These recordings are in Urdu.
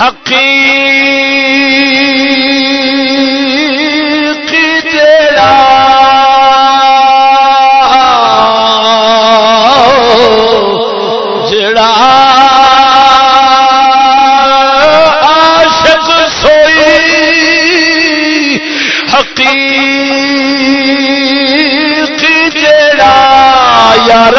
حقیقی تیرا جڑا عاشق سوئی حقیقی تیرا یار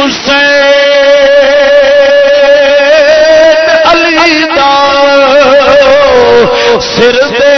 حسین علی دا سر دے